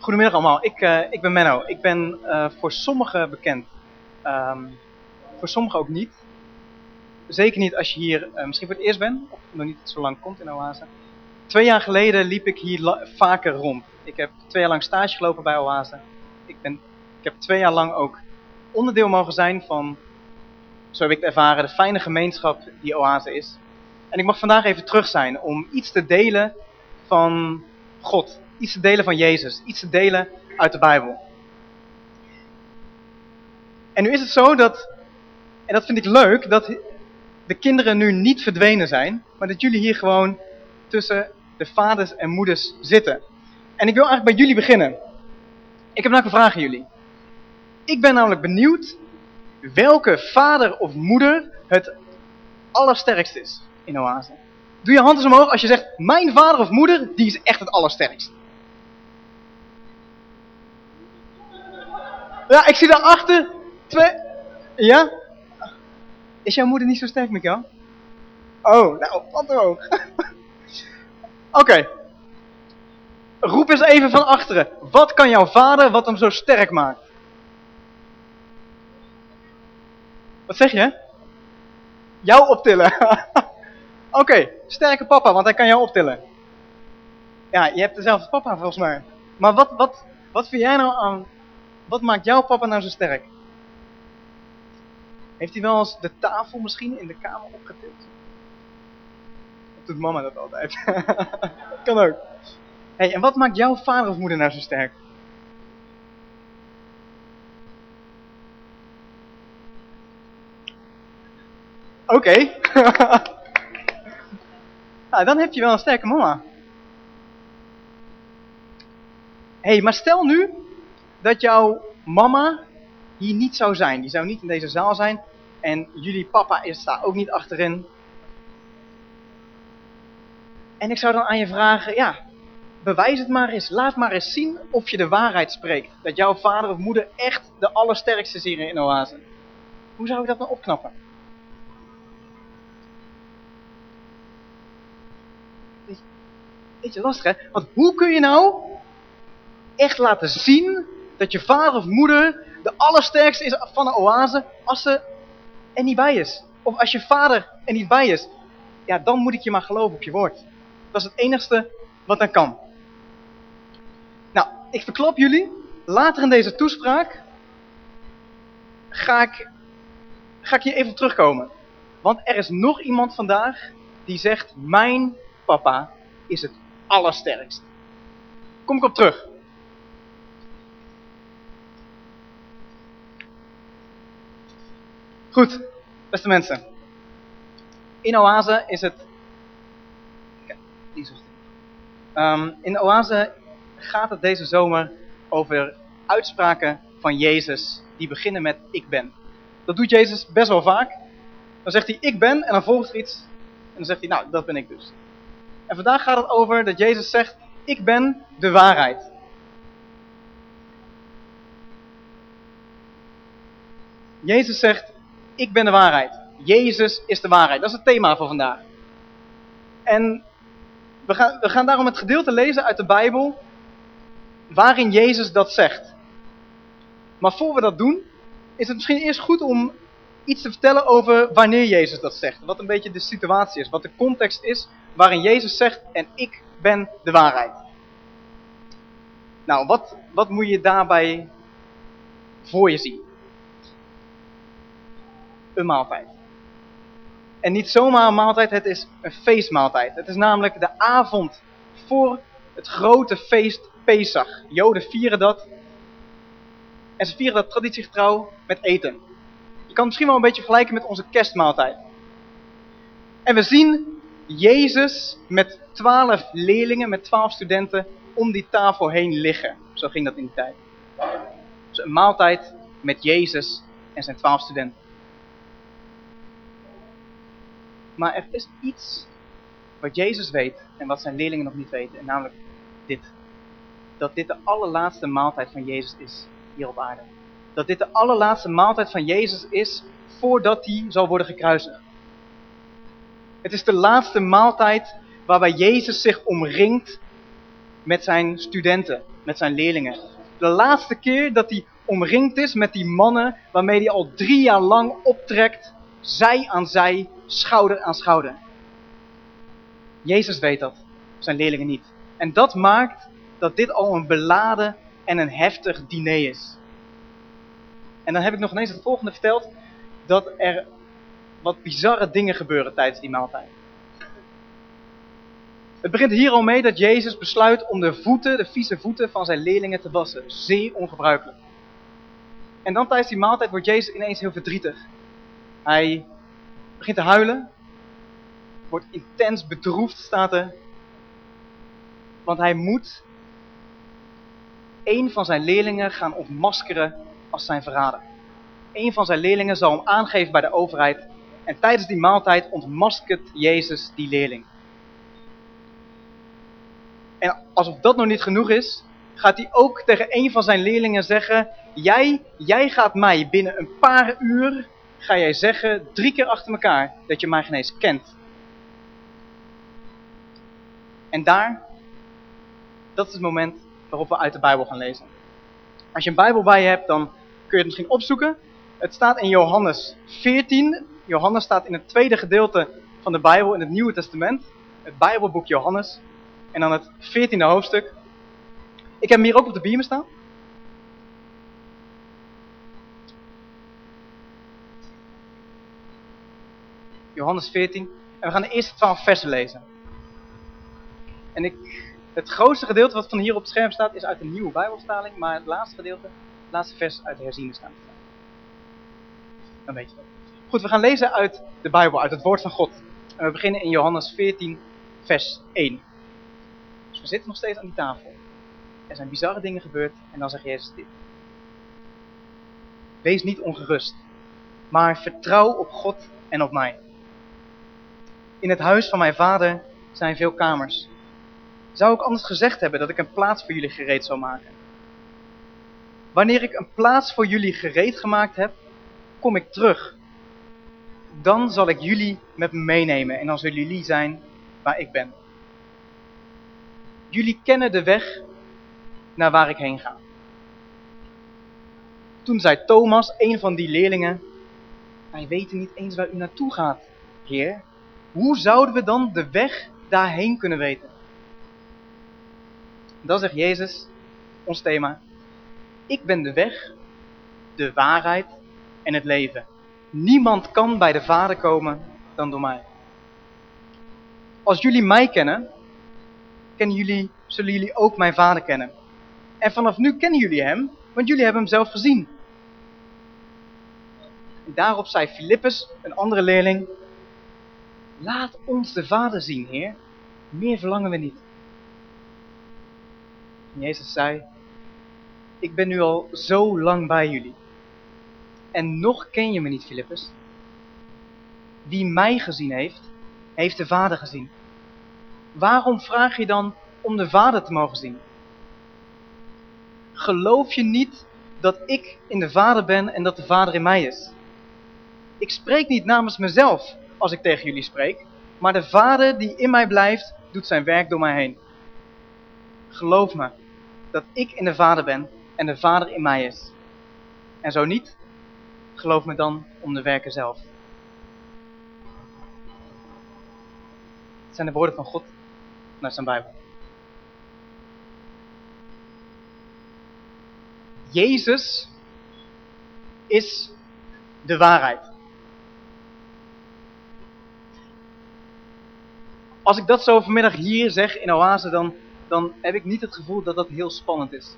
Goedemiddag allemaal, ik, uh, ik ben Menno. Ik ben uh, voor sommigen bekend, um, voor sommigen ook niet. Zeker niet als je hier uh, misschien voor het eerst bent, of nog niet zo lang komt in Oase. Twee jaar geleden liep ik hier vaker rond. Ik heb twee jaar lang stage gelopen bij Oase. Ik, ben, ik heb twee jaar lang ook onderdeel mogen zijn van, zo heb ik het ervaren, de fijne gemeenschap die Oase is. En ik mag vandaag even terug zijn om iets te delen van God. Iets te delen van Jezus. Iets te delen uit de Bijbel. En nu is het zo dat, en dat vind ik leuk, dat de kinderen nu niet verdwenen zijn. Maar dat jullie hier gewoon tussen de vaders en moeders zitten. En ik wil eigenlijk bij jullie beginnen. Ik heb namelijk een vraag aan jullie. Ik ben namelijk benieuwd welke vader of moeder het allersterkst is in Oase. Doe je hand eens omhoog als je zegt, mijn vader of moeder, die is echt het allersterkst. Ja, ik zie daarachter twee... Ja? Is jouw moeder niet zo sterk, Mikael? Oh, nou, wat ook. Oké. Roep eens even van achteren. Wat kan jouw vader wat hem zo sterk maakt? Wat zeg je? Jou optillen. Oké, sterke papa, want hij kan jou optillen. Ja, je hebt dezelfde papa volgens mij. Maar wat, wat, wat vind jij nou aan... Wat maakt jouw papa nou zo sterk? Heeft hij wel eens de tafel misschien in de kamer opgetild? Of doet mama dat altijd? kan ook. hey, en wat maakt jouw vader of moeder nou zo sterk? Oké. Nou, dan heb je wel een sterke mama. Hé, hey, maar stel nu dat jouw mama hier niet zou zijn. Die zou niet in deze zaal zijn. En jullie papa is daar ook niet achterin. En ik zou dan aan je vragen, ja, bewijs het maar eens. Laat maar eens zien of je de waarheid spreekt. Dat jouw vader of moeder echt de allersterkste is in Oase. Hoe zou je dat nou opknappen? beetje lastig hè. Want hoe kun je nou echt laten zien dat je vader of moeder de allersterkste is van een oase als ze er niet bij is. Of als je vader er niet bij is. Ja, dan moet ik je maar geloven op je woord. Dat is het enigste wat dan kan. Nou, ik verklap jullie. Later in deze toespraak ga ik, ga ik hier even op terugkomen. Want er is nog iemand vandaag die zegt, mijn papa is het allersterkst. Kom ik op terug. Goed, beste mensen. In Oase is het... Um, in Oase gaat het deze zomer over uitspraken van Jezus die beginnen met ik ben. Dat doet Jezus best wel vaak. Dan zegt hij ik ben en dan volgt er iets. En dan zegt hij nou dat ben ik dus. En vandaag gaat het over dat Jezus zegt, ik ben de waarheid. Jezus zegt, ik ben de waarheid. Jezus is de waarheid. Dat is het thema van vandaag. En we gaan, we gaan daarom het gedeelte lezen uit de Bijbel waarin Jezus dat zegt. Maar voor we dat doen, is het misschien eerst goed om iets te vertellen over wanneer Jezus dat zegt. Wat een beetje de situatie is, wat de context is waarin Jezus zegt, en ik ben de waarheid. Nou, wat, wat moet je daarbij voor je zien? Een maaltijd. En niet zomaar een maaltijd, het is een feestmaaltijd. Het is namelijk de avond voor het grote feest Pesach. Joden vieren dat. En ze vieren dat traditiegetrouw met eten. Je kan het misschien wel een beetje vergelijken met onze kerstmaaltijd. En we zien Jezus met twaalf leerlingen, met twaalf studenten, om die tafel heen liggen. Zo ging dat in die tijd. Dus een maaltijd met Jezus en zijn twaalf studenten. Maar er is iets wat Jezus weet en wat zijn leerlingen nog niet weten. En namelijk dit. Dat dit de allerlaatste maaltijd van Jezus is hier op aarde. Dat dit de allerlaatste maaltijd van Jezus is voordat hij zal worden gekruisigd. Het is de laatste maaltijd waarbij Jezus zich omringt met zijn studenten, met zijn leerlingen. De laatste keer dat hij omringd is met die mannen waarmee hij al drie jaar lang optrekt, zij aan zij, schouder aan schouder. Jezus weet dat, zijn leerlingen niet. En dat maakt dat dit al een beladen en een heftig diner is. En dan heb ik nog ineens het volgende verteld, dat er wat bizarre dingen gebeuren tijdens die maaltijd. Het begint hier al mee dat Jezus besluit om de voeten, de vieze voeten van zijn leerlingen te wassen. Zeer ongebruikelijk. En dan tijdens die maaltijd wordt Jezus ineens heel verdrietig. Hij begint te huilen. Wordt intens bedroefd, staat er. Want hij moet een van zijn leerlingen gaan ontmaskeren als zijn verrader. Een van zijn leerlingen zal hem aangeven bij de overheid. En tijdens die maaltijd ontmaskert Jezus die leerling. En alsof dat nog niet genoeg is, gaat hij ook tegen een van zijn leerlingen zeggen, jij, jij gaat mij binnen een paar uur, ga jij zeggen, drie keer achter elkaar, dat je mij geen eens kent. En daar, dat is het moment waarop we uit de Bijbel gaan lezen. Als je een Bijbel bij je hebt, dan kun je het misschien opzoeken. Het staat in Johannes 14. Johannes staat in het tweede gedeelte van de Bijbel in het Nieuwe Testament. Het Bijbelboek Johannes. En dan het 14e hoofdstuk. Ik heb hem hier ook op de biemen staan. Johannes 14. En we gaan de eerste 12 versen lezen. En ik, het grootste gedeelte wat van hier op het scherm staat is uit de nieuwe Bijbelstaling. Maar het laatste gedeelte, het laatste vers uit de herziene staat. Dan weet je dat. Goed, we gaan lezen uit de Bijbel, uit het woord van God. En we beginnen in Johannes 14, vers 1. Dus we zitten nog steeds aan die tafel. Er zijn bizarre dingen gebeurd en dan zegt Jezus dit. Wees niet ongerust, maar vertrouw op God en op mij. In het huis van mijn vader zijn veel kamers. Zou ik anders gezegd hebben dat ik een plaats voor jullie gereed zou maken? Wanneer ik een plaats voor jullie gereed gemaakt heb, kom ik terug. Dan zal ik jullie met me meenemen en dan zullen jullie zijn waar ik ben. Jullie kennen de weg naar waar ik heen ga. Toen zei Thomas, een van die leerlingen, wij weten niet eens waar u naartoe gaat, heer. Hoe zouden we dan de weg daarheen kunnen weten? Dan zegt Jezus, ons thema, ik ben de weg, de waarheid en het leven. Niemand kan bij de Vader komen dan door mij. Als jullie mij kennen, kennen jullie, zullen jullie ook mijn Vader kennen. En vanaf nu kennen jullie hem, want jullie hebben hem zelf gezien. En daarop zei Filippus, een andere leerling, laat ons de Vader zien, Heer. Meer verlangen we niet. Jezus zei, ik ben nu al zo lang bij jullie. En nog ken je me niet, Filippus. Wie mij gezien heeft, heeft de Vader gezien. Waarom vraag je dan om de Vader te mogen zien? Geloof je niet dat ik in de Vader ben en dat de Vader in mij is? Ik spreek niet namens mezelf als ik tegen jullie spreek, maar de Vader die in mij blijft, doet zijn werk door mij heen. Geloof me dat ik in de Vader ben en de Vader in mij is. En zo niet, geloof me dan om de werken zelf. Het zijn de woorden van God naar zijn Bijbel. Jezus is de waarheid. Als ik dat zo vanmiddag hier zeg in Oase, dan, dan heb ik niet het gevoel dat dat heel spannend is.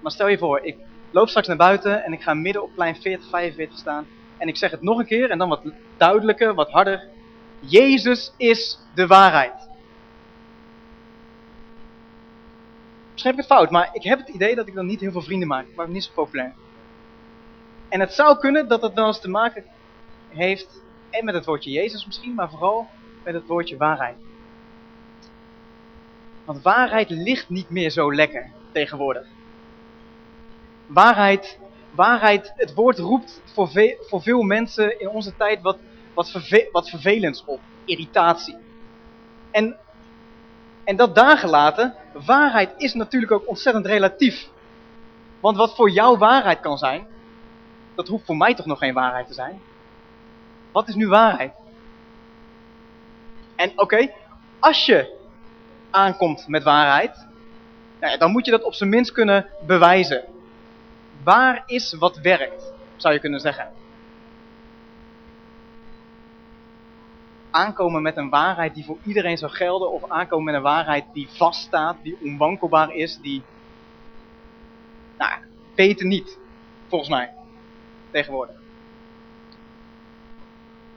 Maar stel je voor, ik loop straks naar buiten en ik ga midden op plein 40, 45 staan. En ik zeg het nog een keer en dan wat duidelijker, wat harder. Jezus is de waarheid. Misschien heb ik het fout, maar ik heb het idee dat ik dan niet heel veel vrienden maak. Maar niet zo populair. En het zou kunnen dat het wel eens te maken heeft, en met het woordje Jezus misschien, maar vooral met het woordje waarheid. Want waarheid ligt niet meer zo lekker tegenwoordig. Waarheid, waarheid het woord roept voor, voor veel mensen in onze tijd wat, wat, verve vervelends op. Irritatie. En En dat daar gelaten, waarheid is natuurlijk ook ontzettend relatief. Want wat voor jou waarheid kan zijn, dat hoeft voor mij toch nog geen waarheid te zijn. Wat is nu waarheid? En oké, als je aankomt met waarheid, nou dan moet je dat op zijn minst kunnen bewijzen. Waar is wat werkt, zou je kunnen zeggen. Aankomen met een waarheid die voor iedereen zou gelden, of aankomen met een waarheid die vaststaat, die onwankelbaar is, die, nou, weten niet, volgens mij, tegenwoordig.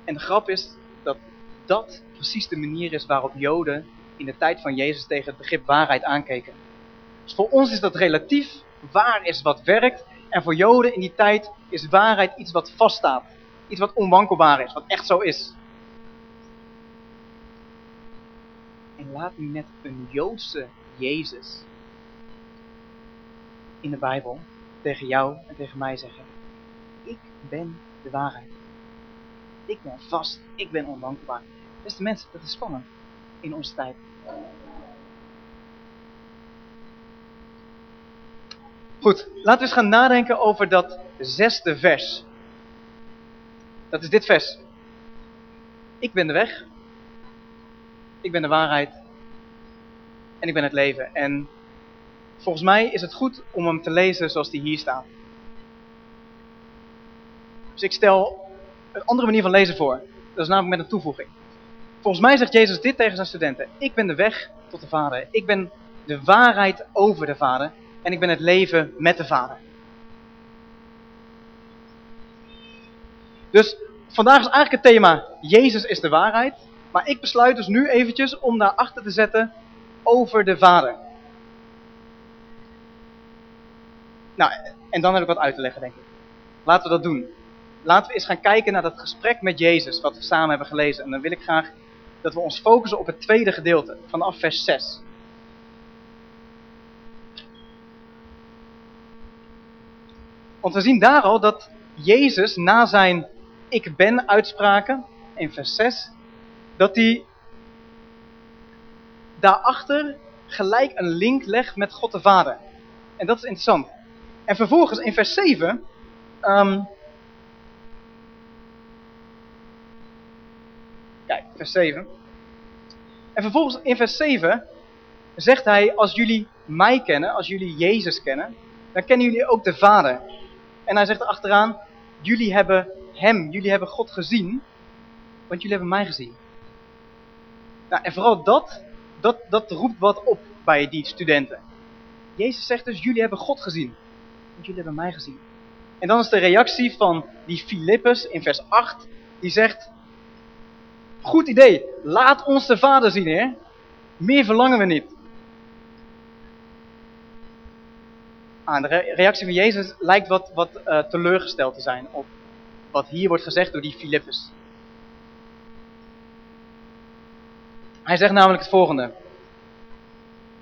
En de grap is dat dat precies de manier is waarop Joden in de tijd van Jezus tegen het begrip waarheid aankeken. Dus voor ons is dat relatief, waar is wat werkt. En voor Joden in die tijd is waarheid iets wat vaststaat. Iets wat onwankelbaar is, wat echt zo is. En laat nu net een Joodse Jezus in de Bijbel tegen jou en tegen mij zeggen. Ik ben de waarheid. Ik ben vast, ik ben onwankelbaar. Beste mensen, dat is spannend in onze tijd. Goed, laten we eens gaan nadenken over dat zesde vers. Dat is dit vers. Ik ben de weg. Ik ben de waarheid. En ik ben het leven. En volgens mij is het goed om hem te lezen zoals die hier staat. Dus ik stel een andere manier van lezen voor. Dat is namelijk met een toevoeging. Volgens mij zegt Jezus dit tegen zijn studenten. Ik ben de weg tot de Vader. Ik ben de waarheid over de Vader. En ik ben het leven met de Vader. Dus vandaag is eigenlijk het thema Jezus is de waarheid. Maar ik besluit dus nu eventjes om daarachter te zetten over de Vader. Nou, en dan heb ik wat uit te leggen denk ik. Laten we dat doen. Laten we eens gaan kijken naar dat gesprek met Jezus wat we samen hebben gelezen. En dan wil ik graag dat we ons focussen op het tweede gedeelte, vanaf vers 6. Want we zien daar al dat Jezus na zijn ik ben uitspraken in vers 6, dat hij daarachter gelijk een link legt met God de Vader. En dat is interessant. En vervolgens in vers 7 um, Kijk, vers 7. En vervolgens in vers 7 zegt hij, als jullie mij kennen, als jullie Jezus kennen, dan kennen jullie ook de Vader. En hij zegt erachteraan, jullie hebben hem, jullie hebben God gezien, want jullie hebben mij gezien. Nou, en vooral dat, dat, dat roept wat op bij die studenten. Jezus zegt dus, jullie hebben God gezien, want jullie hebben mij gezien. En dan is de reactie van die Filippus in vers 8, die zegt, Goed idee. Laat ons de Vader zien, Heer. Meer verlangen we niet. Ah, de reactie van Jezus lijkt wat, wat uh, teleurgesteld te zijn op wat hier wordt gezegd door die Filippus. Hij zegt namelijk het volgende.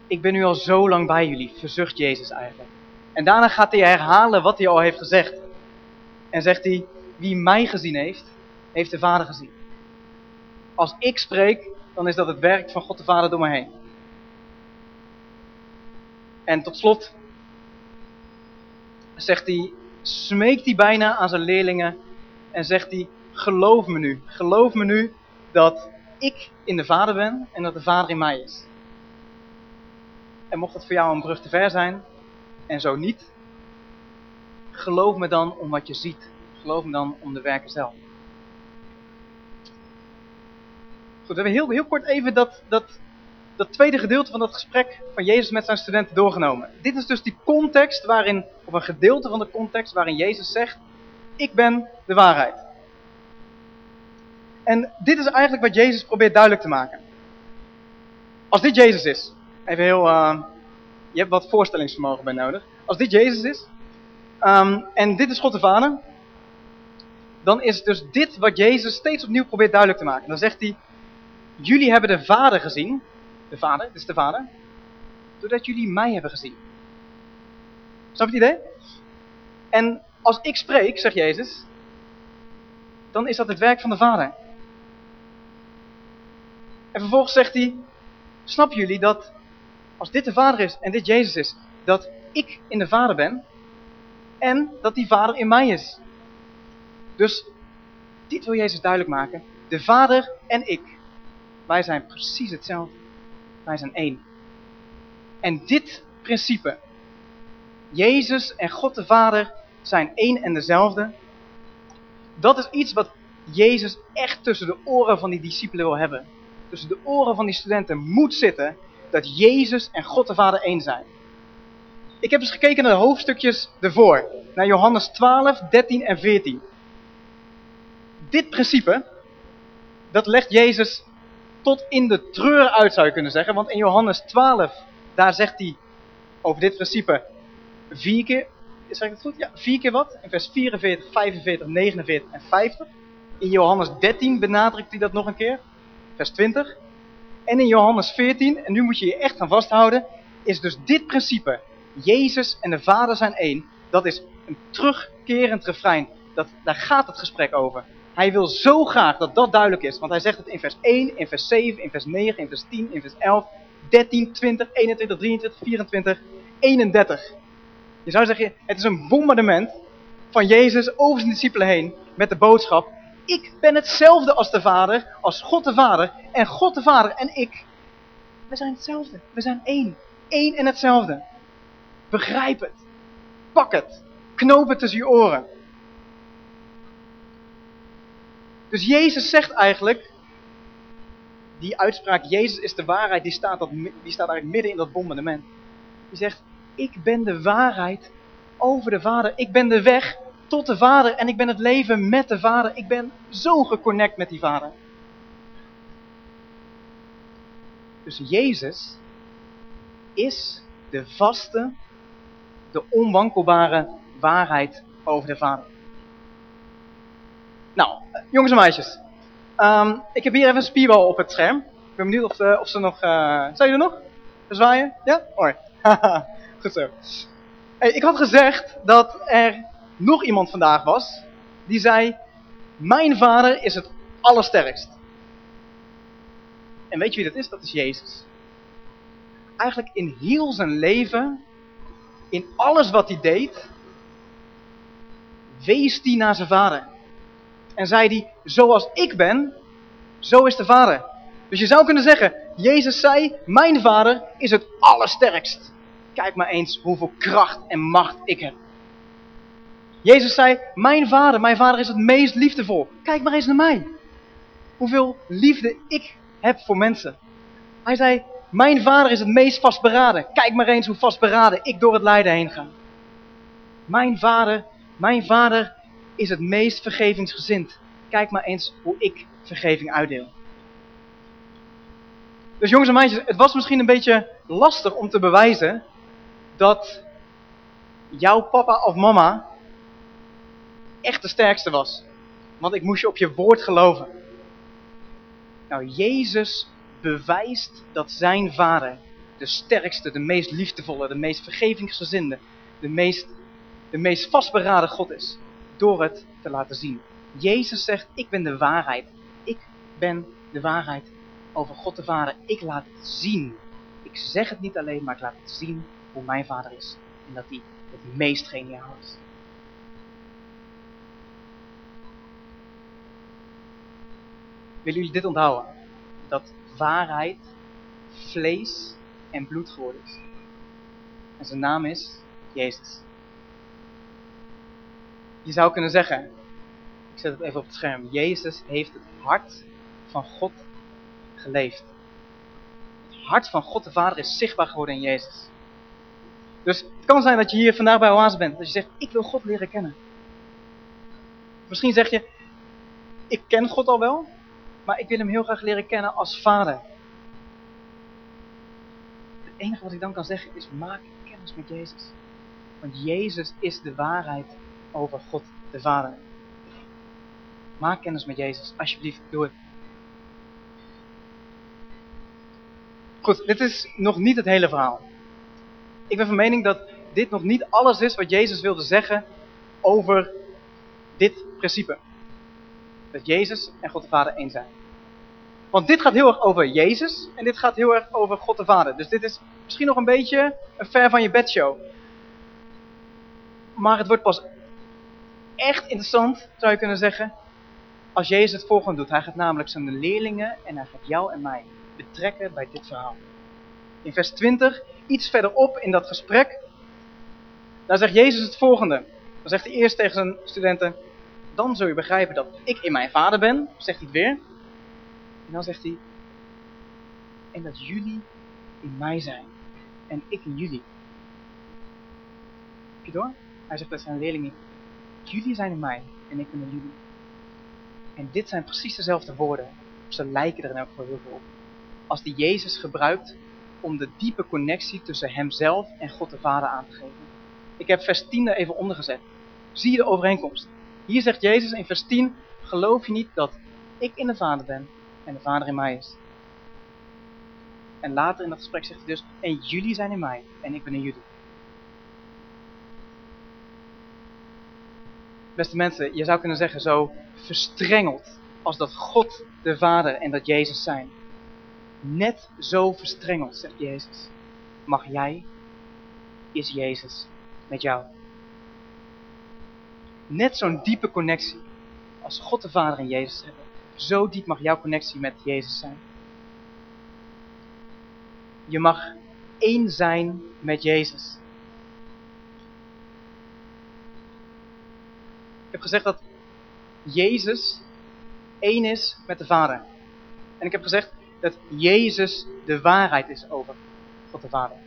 Ik ben nu al zo lang bij jullie, verzucht Jezus eigenlijk. En daarna gaat hij herhalen wat hij al heeft gezegd. En zegt hij, wie mij gezien heeft, heeft de Vader gezien. Als ik spreek, dan is dat het werk van God de Vader door me heen. En tot slot zegt hij, smeekt hij bijna aan zijn leerlingen en zegt hij, geloof me nu, geloof me nu dat ik in de Vader ben en dat de Vader in mij is. En mocht dat voor jou een brug te ver zijn, en zo niet, geloof me dan om wat je ziet. Geloof me dan om de werken zelf. We hebben heel, heel kort even dat, dat, dat tweede gedeelte van dat gesprek van Jezus met zijn studenten doorgenomen. Dit is dus die context waarin, of een gedeelte van de context waarin Jezus zegt, ik ben de waarheid. En dit is eigenlijk wat Jezus probeert duidelijk te maken. Als dit Jezus is, even heel, uh, je hebt wat voorstellingsvermogen bij nodig. Als dit Jezus is, um, en dit is God de Vader, dan is dus dit wat Jezus steeds opnieuw probeert duidelijk te maken. Dan zegt hij, Jullie hebben de Vader gezien. De Vader, dit is de Vader. Doordat jullie mij hebben gezien. Snap je het idee? En als ik spreek, zegt Jezus, dan is dat het werk van de Vader. En vervolgens zegt hij, snappen jullie dat als dit de Vader is en dit Jezus is, dat ik in de Vader ben en dat die Vader in mij is. Dus dit wil Jezus duidelijk maken. De Vader en ik, wij zijn precies hetzelfde. Wij zijn één. En dit principe, Jezus en God de Vader zijn één en dezelfde, dat is iets wat Jezus echt tussen de oren van die discipelen wil hebben. Tussen de oren van die studenten moet zitten dat Jezus en God de Vader één zijn. Ik heb eens gekeken naar de hoofdstukjes ervoor. Naar Johannes 12, 13 en 14. Dit principe, dat legt Jezus tot in de treur uit zou je kunnen zeggen. Want in Johannes 12, daar zegt hij over dit principe vier keer, zeg ik goed? Ja, vier keer wat. In vers 44, 45, 49 en 50. In Johannes 13 benadrukt hij dat nog een keer. Vers 20. En in Johannes 14, en nu moet je je echt gaan vasthouden, is dus dit principe. Jezus en de Vader zijn één. Dat is een terugkerend refrein. Dat, daar gaat het gesprek over. Hij wil zo graag dat dat duidelijk is. Want hij zegt het in vers 1, in vers 7, in vers 9, in vers 10, in vers 11, 13, 20, 21, 23, 24, 31. Je zou zeggen, het is een bombardement van Jezus over zijn discipelen heen met de boodschap. Ik ben hetzelfde als de Vader, als God de Vader. En God de Vader en ik, we zijn hetzelfde. We zijn één. Eén en hetzelfde. Begrijp het. Pak het. Knoop het tussen je oren. Dus Jezus zegt eigenlijk, die uitspraak, Jezus is de waarheid, die staat, dat, die staat eigenlijk midden in dat bombardement. Die zegt, ik ben de waarheid over de Vader. Ik ben de weg tot de Vader en ik ben het leven met de Vader. Ik ben zo geconnect met die Vader. Dus Jezus is de vaste, de onwankelbare waarheid over de Vader. Jongens en meisjes. Ehm, ik heb hier even een spierbal op het scherm. Ik ben benieuwd of, de, of ze nog... Uh, zijn jullie er nog? Zwaaien? Ja? Hoi. Goed zo. Hey, ik had gezegd dat er nog iemand vandaag was. Die zei, mijn vader is het allersterkst. En weet je wie dat is? Dat is Jezus. Eigenlijk in heel zijn leven, in alles wat hij deed, wees hij naar zijn vader. En zei hij, zoals ik ben, zo is de vader. Dus je zou kunnen zeggen, Jezus zei, mijn vader is het allersterkst. Kijk maar eens hoeveel kracht en macht ik heb. Jezus zei, mijn vader, mijn vader is het meest liefdevol. Kijk maar eens naar mij. Hoeveel liefde ik heb voor mensen. Hij zei, mijn vader is het meest vastberaden. Kijk maar eens hoe vastberaden ik door het lijden heen ga. Mijn vader, mijn vader is het meest vergevingsgezind. Kijk maar eens hoe ik vergeving uitdeel. Dus jongens en meisjes, het was misschien een beetje lastig om te bewijzen dat jouw papa of mama echt de sterkste was. Want ik moest je op je woord geloven. Nou, Jezus bewijst dat zijn vader de sterkste, de meest liefdevolle, de meest vergevingsgezinde, de meest, de meest vastberaden God is. Door het te laten zien. Jezus zegt, ik ben de waarheid. Ik ben de waarheid over God de Vader. Ik laat het zien. Ik zeg het niet alleen, maar ik laat het zien hoe mijn vader is. En dat hij het meest geniaal is. Willen jullie dit onthouden? Dat waarheid vlees en bloed geworden is. En zijn naam is Jezus. Je zou kunnen zeggen, ik zet het even op het scherm. Jezus heeft het hart van God geleefd. Het hart van God de Vader is zichtbaar geworden in Jezus. Dus het kan zijn dat je hier vandaag bij Oase bent. Dat je zegt, ik wil God leren kennen. Misschien zeg je, ik ken God al wel, maar ik wil hem heel graag leren kennen als vader. Het enige wat ik dan kan zeggen is, maak kennis met Jezus. Want Jezus is de waarheid over God de Vader. Maak kennis met Jezus, alsjeblieft, doe het. Goed, dit is nog niet het hele verhaal. Ik ben van mening dat dit nog niet alles is wat Jezus wilde zeggen over dit principe. Dat Jezus en God de Vader één zijn. Want dit gaat heel erg over Jezus en dit gaat heel erg over God de Vader. Dus dit is misschien nog een beetje een ver van je bedshow. Maar het wordt pas echt interessant, zou je kunnen zeggen, als Jezus het volgende doet. Hij gaat namelijk zijn leerlingen en hij gaat jou en mij betrekken bij dit verhaal. In vers 20, iets verderop in dat gesprek, daar zegt Jezus het volgende. Dan zegt hij eerst tegen zijn studenten, dan zul je begrijpen dat ik in mijn vader ben, zegt hij het weer. En dan zegt hij, en dat jullie in mij zijn en ik in jullie. Heb je door? Hij zegt dat zijn leerlingen, jullie zijn in mij en ik ben in jullie. En dit zijn precies dezelfde woorden. Ze lijken er in elk geval heel veel op. Als die Jezus gebruikt om de diepe connectie tussen hemzelf en God de Vader aan te geven. Ik heb vers 10 er even onder gezet. Zie je de overeenkomst? Hier zegt Jezus in vers 10, geloof je niet dat ik in de Vader ben en de Vader in mij is. En later in dat gesprek zegt hij dus, en jullie zijn in mij en ik ben in jullie. Beste mensen, je zou kunnen zeggen zo verstrengeld als dat God de Vader en dat Jezus zijn. Net zo verstrengeld, zegt Jezus. Mag jij, is Jezus met jou. Net zo'n diepe connectie als God de Vader en Jezus hebben. Zo diep mag jouw connectie met Jezus zijn. Je mag één zijn met Jezus. Ik heb gezegd dat Jezus één is met de Vader. En ik heb gezegd dat Jezus de waarheid is over God de Vader.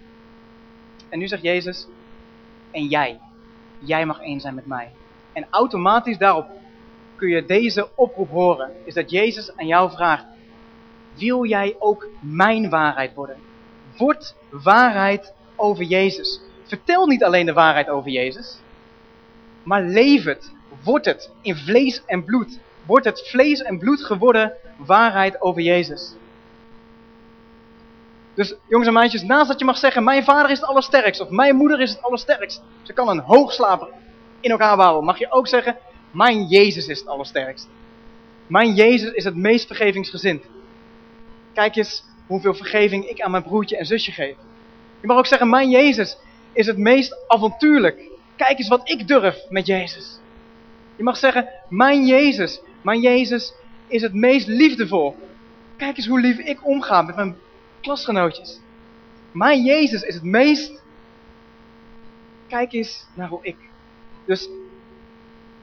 En nu zegt Jezus, en jij, jij mag één zijn met mij. En automatisch daarop kun je deze oproep horen. Is dat Jezus aan jou vraagt. Wil jij ook mijn waarheid worden? Word waarheid over Jezus. Vertel niet alleen de waarheid over Jezus. Maar leef het. Word het in vlees en bloed. Wordt het vlees en bloed geworden waarheid over Jezus. Dus jongens en meisjes, naast dat je mag zeggen, mijn vader is het allersterkst, of mijn moeder is het allersterkst. Ze kan een hoogslaper in elkaar bouwen. Mag je ook zeggen, mijn Jezus is het allersterkst. Mijn Jezus is het meest vergevingsgezind. Kijk eens hoeveel vergeving ik aan mijn broertje en zusje geef. Je mag ook zeggen, mijn Jezus is het meest avontuurlijk. Kijk eens wat ik durf met Jezus. Je mag zeggen, mijn Jezus, mijn Jezus is het meest liefdevol. Kijk eens hoe lief ik omga met mijn klasgenootjes. Mijn Jezus is het meest... Kijk eens naar hoe ik. Dus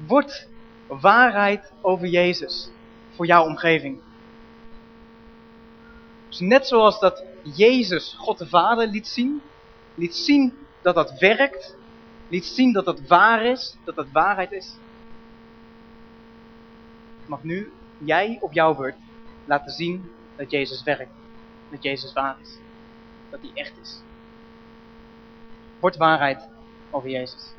word waarheid over Jezus voor jouw omgeving. Dus net zoals dat Jezus God de Vader liet zien, liet zien dat dat werkt, liet zien dat dat waar is, dat dat waarheid is, mag nu jij op jouw beurt laten zien dat Jezus werkt, dat Jezus waar is, dat hij echt is. Word waarheid over Jezus.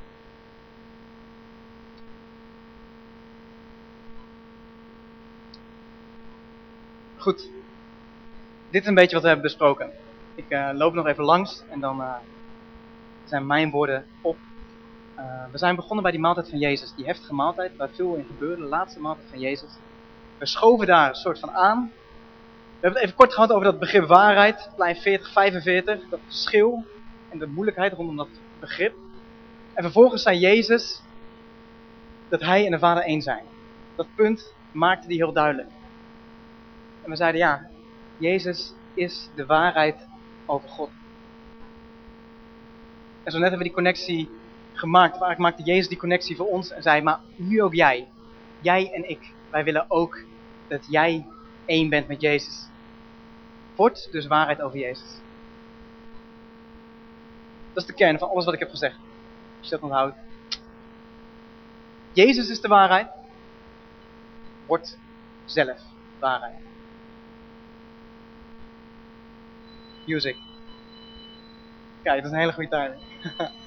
Goed, dit is een beetje wat we hebben besproken. Ik uh, loop nog even langs en dan uh, zijn mijn woorden op. Uh, we zijn begonnen bij die maaltijd van Jezus, die heftige maaltijd waar veel in gebeurde, de laatste maaltijd van Jezus. We schoven daar een soort van aan. We hebben het even kort gehad over dat begrip waarheid, lijn 40, 45, dat verschil en de moeilijkheid rondom dat begrip. En vervolgens zei Jezus dat hij en de Vader één zijn. Dat punt maakte hij heel duidelijk. En we zeiden ja, Jezus is de waarheid over God. En zo net hebben we die connectie gemaakt. Waar maakte Jezus die connectie voor ons en zei, maar nu ook jij. Jij en ik. Wij willen ook dat jij één bent met Jezus. Word dus waarheid over Jezus. Dat is de kern van alles wat ik heb gezegd. Als je dat onthoudt. Jezus is de waarheid. Word zelf waarheid. Music. Kijk, dat is een hele goede timing.